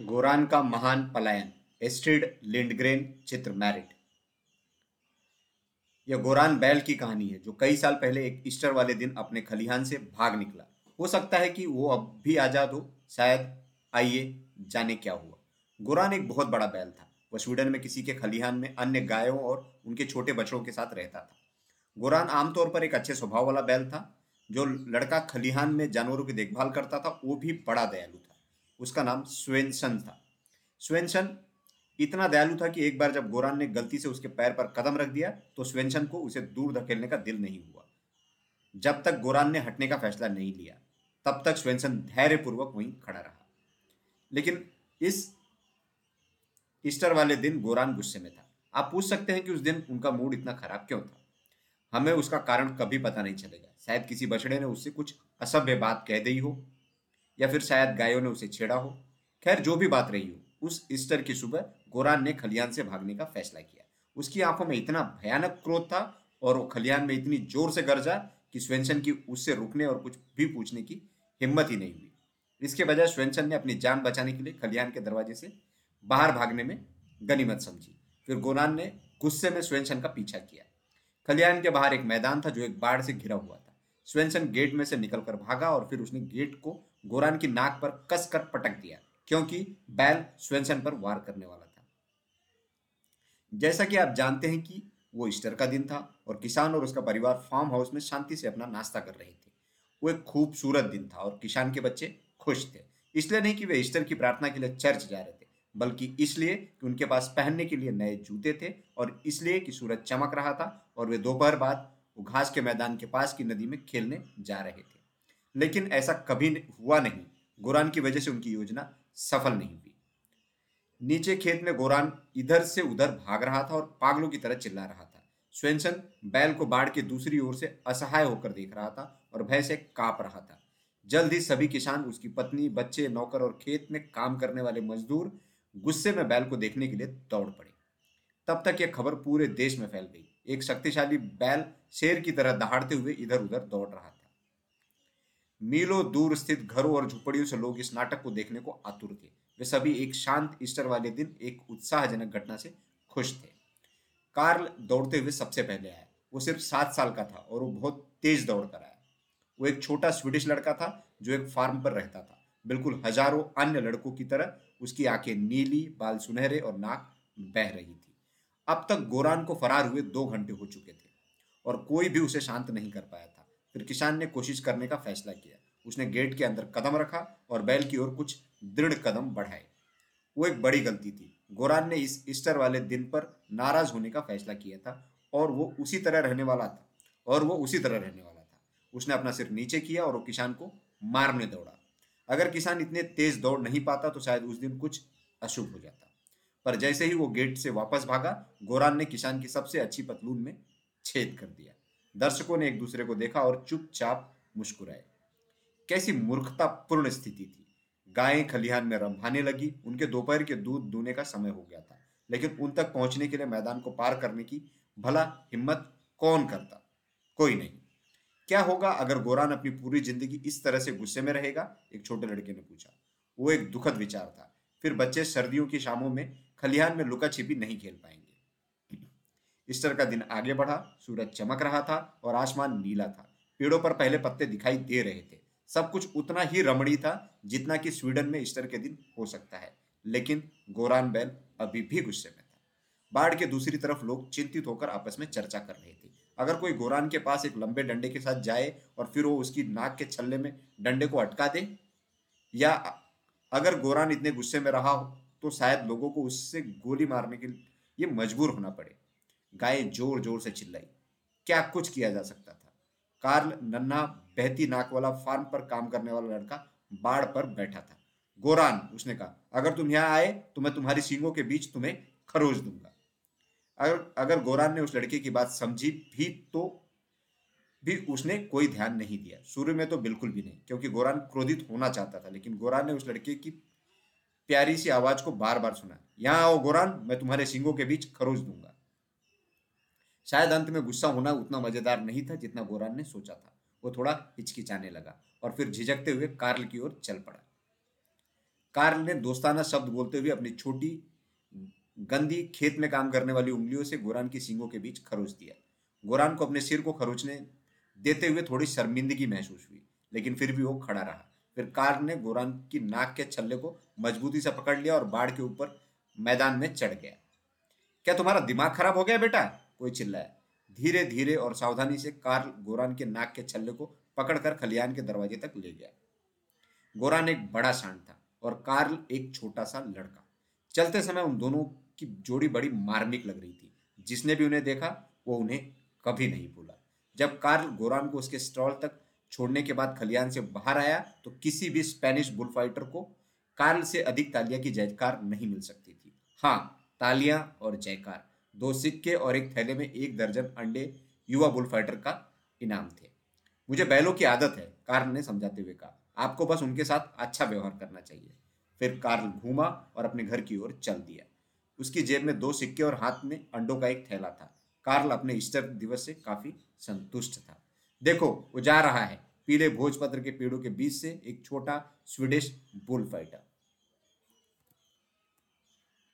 गोरान का महान पलायन, एस्ट्रिड लिंडग्रेन चित्र मैरिट यह गोरान बैल की कहानी है, जो कई साल पहले एक ईस्टर वाले दिन अपने खलिहान से भाग निकला। हो सकता है कि वो अब भी आज़ाद हो, शायद आइए जाने क्या हुआ। गोरान एक बहुत बड़ा बैल था, वह स्वीडन में किसी के खलिहान में अन्य गायों और उनके छोटे बच्चों के साथ रहता था। गोरान आमतौर पर एक अच्छे स्वभाव वाला बैल था, जो लड़का खलिहान में जानवरों की देखभाल करता था, वो भी बड़ा दयालु था। उसका नाम स्वेंसन था। स्वेंसन इतना दयालु था कि एक बार जब गोरान ने गलती से उसके पैर पर कदम रख दिया तो स्वेंसन को उसे दूर धकेलने का दिल नहीं हुआ। जब तक गोरान ने हटने का फैसला नहीं लिया, तब तक स्वेंसन धैर्यपूर्वक वहीं खड़ा रहा। लेकिन इस ईस्टर वाले दिन गोरान गुस्से में था। आप पूछ सकते हैं कि उस दिन उनका मूड इतना खराब क्यों था? हमें उसका कारण कभी पता नहीं चलेगा। शायद किसी बछड़े ने उससे कुछ असभ्य बात कह दी हो। या फिर शायद गायों ने उसे छेड़ा हो। खैर, जो भी बात रही हो, उस ईस्टर की सुबह गोरान ने खलियान से भागने का फैसला किया। उसकी आँखों में इतना भयानक क्रोध था और वो खलियान में इतनी ज़ोर से गरजा कि स्वेंसन की उससे रुकने और कुछ भी पूछने की हिम्मत ही नहीं हुई। इसके बजाय स्वेंसन ने अपनी जान बचाने के लिए खलियान के दरवाजे से बाहर भागने में गनीमत समझी। फिर गोरान ने गुस्से में स्वेंसन का पीछा किया। खलियान के बाहर एक मैदान था जो एक बाढ़ से घिरा हुआ था। स्वेंसन गेट में से निकलकर भागा और फिर उसने गेट को गोरान की नाक पर कस कर पटक दिया, क्योंकि बैल स्वेंसन पर वार करने वाला था। जैसा कि आप जानते हैं कि वो ईस्टर का दिन था और किसान और उसका परिवार फार्म हाउस में शांति से अपना नाश्ता कर रहे थे। वो एक खूबसूरत दिन था और किसान के बच्चे खुश थे। इसलिए नहीं कि वे ईस्टर की प्रार्थना के लिए चर्च जा रहे थे, बल्कि इसलिए कि उनके पास पहनने के लिए नए जूते थे और इसलिए कि सूरज चमक रहा था और वे दोपहर बाद घास के मैदान के पास की नदी में खेलने जा रहे थे। लेकिन ऐसा कभी हुआ नहीं। गोरान की वजह से उनकी योजना सफल नहीं हुई। नीचे खेत में गोरान इधर से उधर भाग रहा था और पागलों की तरह चिल्ला रहा था। स्वेंसन बैल को बाढ़ के दूसरी ओर से असहाय होकर देख रहा था और भय से काँप रहा था। जल्द ही सभी किसान, उसकी पत्नी, बच्चे, नौकर और खेत में काम करने वाले मजदूर गुस्से में बैल को देखने के लिए दौड़ पड़े। तब तक यह खबर पूरे देश में फैल गई। एक शक्तिशाली बैल शेर की तरह दहाड़ते हुए इधर उधर दौड़ रहा था। मीलों दूर स्थित घरों और झुपड़ियों से लोग इस नाटक को देखने को आतुर थे। वे सभी एक शांत ईस्टर वाले दिन, एक उत्साहजनक घटना से खुश थे। कार्ल दौड़ते हुए सबसे पहले आया। वो सिर्फ़ सात साल का था और वो बहुत तेज दौड़ कर आया। वो एक छोटा स्वीडिश लड़का था जो एक फार्म पर रहता था। बिल्कुल हज़ारों अन्य लड़कों की तरह उसकी आँखें नीली, बाल सुनहरे और नाक बह रही थी। अब तक गोरान को फरार हुए दो घंटे हो चुके थे और कोई भी उसे शांत नहीं कर पाया था। फिर किसान ने कोशिश करने का फैसला किया। उसने गेट के अंदर कदम रखा और बैल की ओर कुछ दृढ़ कदम बढ़ाए। वो एक बड़ी गलती थी। गोरान ने इस ईस्टर वाले दिन पर नाराज़ होने का फैसला किया था और वो उसी तरह रहने वाला था। और वो उसी तरह रहने वाला था। उसने अपना सिर नीचे किया और वो किसान को मारने दौड़ा। अगर किसान इतने तेज दौड़ नहीं पाता तो शायद उस दिन कुछ अशुभ हो जाता। पर जैसे ही वो गेट से वापस भागा, गोरान ने किसान की सबसे अच्छी पतलून में छेद कर दिया। दर्शकों ने एक दूसरे को देखा और चुपचाप मुस्कुराए। कैसी मूर्खतापूर्ण स्थिति थी। गायें खलिहान में रंभाने लगी, उनके दोपहर के दूध दूने का समय हो गया था, लेकिन उन तक पहुँचने के लिए मैदान को पार करने की भला हिम्मत कौन करता? कोई नहीं। क्या होगा अगर गोरान अपनी पूरी ज़िंदगी इस तरह से गुस्से में रहेगा? एक छोटे लड़के ने पूछा। वो एक दुखद विचार था। फिर बच्चे सर्दियों की शामों में खलिहान में लुका छिपी नहीं खेल पाएँगे। ईस्टर का दिन आगे बढ़ा, सूरज चमक रहा था और आसमान नीला था। पेड़ों पर पहले पत्ते दिखाई दे रहे थे। सब कुछ उतना ही रमणीय था जितना कि स्वीडन में ईस्टर के दिन हो सकता है। लेकिन गोरान बैल अभी भी गुस्से में था। बाढ़ के दूसरी तरफ़ लोग चिंतित होकर आपस में चर्चा कर रहे थे। अगर कोई गोरान के पास एक लंबे डंडे के साथ जाए और फिर वो उसकी नाक के छल्ले में डंडे को अटका दे, या अगर गोरान इतने गुस्से में रहा हो तो शायद लोगों को उससे गोली मारने के लिए मजबूर होना पड़े। गाय ज़ोर ज़ोर से चिल्लाई। क्या कुछ किया जा सकता था? कार्ल नन्ना बहती नाक वाला फार्म पर काम करने वाला लड़का बाढ़ पर बैठा था। गोरान, उसने कहा, अगर तुम यहाँ आए तो मैं तुम्हारी सींगों के बीच तुम्हें खरोच दूँगा। अगर अगर गोरान ने उस लड़के की बात समझी भी तो भी उसने कोई ध्यान नहीं दिया। शुरू में तो बिल्कुल भी नहीं, क्योंकि गोरान क्रोधित होना चाहता था, लेकिन गोरान ने उस लड़के की प्यारी सी आवाज़ को बार बार सुना। यहाँ आओ गोरान, मैं तुम्हारे सिंगों के बीच खरोच दूँगा। शायद अंत में गुस्सा होना उतना मज़ेदार नहीं था जितना गोरान ने सोचा था। वो थोड़ा हिचकिचाने लगा और फिर झिझकते हुए कार्ल की ओर चल पड़ा। कार्ल ने दोस्ताना शब्द बोलते हुए अपनी छोटी, गंदी खेत में काम करने वाली उंगलियों से गोरान की सींगों के बीच खरोच दिया। गोरान को अपने सिर को खरोचने देते हुए थोड़ी शर्मिंदगी महसूस हुई, लेकिन फिर भी वो खड़ा रहा। फिर कार्ल ने गोरान की नाक के छल्ले को मजबूती से पकड़ लिया और बाढ़ के ऊपर मैदान में चढ़ गया। क्या तुम्हारा दिमाग खराब हो गया बेटा? कोई चिल्लाया धीरे धीरे और सावधानी से कार्ल गोरान के नाक के छल्ले को पकड़कर खलियान के दरवाजे तक ले गया। गोरान एक बड़ा सांड था और कार्ल एक छोटा सा लड़का। चलते समय उन दोनों की जोड़ी बड़ी मार्मिक लग रही थी। जिसने भी उन्हें देखा, वो उन्हें कभी नहीं भूला। जब कार्ल गोरान को उसके स्टॉल तक छोड़ने के बाद खलियान से बाहर आया तो किसी भी स्पेनिश बुलफाइटर को कार्ल से अधिक तालिया की जयकार नहीं मिल सकती थी। हाँ तालियाँ और जयकार। दो सिक्के और एक थैले में एक दर्जन अंडे युवा बुलफाइटर का इनाम थे। मुझे बैलों की आदत है, कार्ल ने समझाते हुए कहा। आपको बस उनके साथ अच्छा व्यवहार करना चाहिए। फिर कार्ल घूमा और अपने घर की ओर चल दिया। उसकी जेब में दो सिक्के और हाथ में अंडों का एक थैला था। कार्ल अपने ईस्टर दिवस से काफ़ी संतुष्ट था। देखो, वो जा रहा है पीले भोजपत्र के पेड़ों के बीच से एक छोटा स्वीडिश बुल फाइटर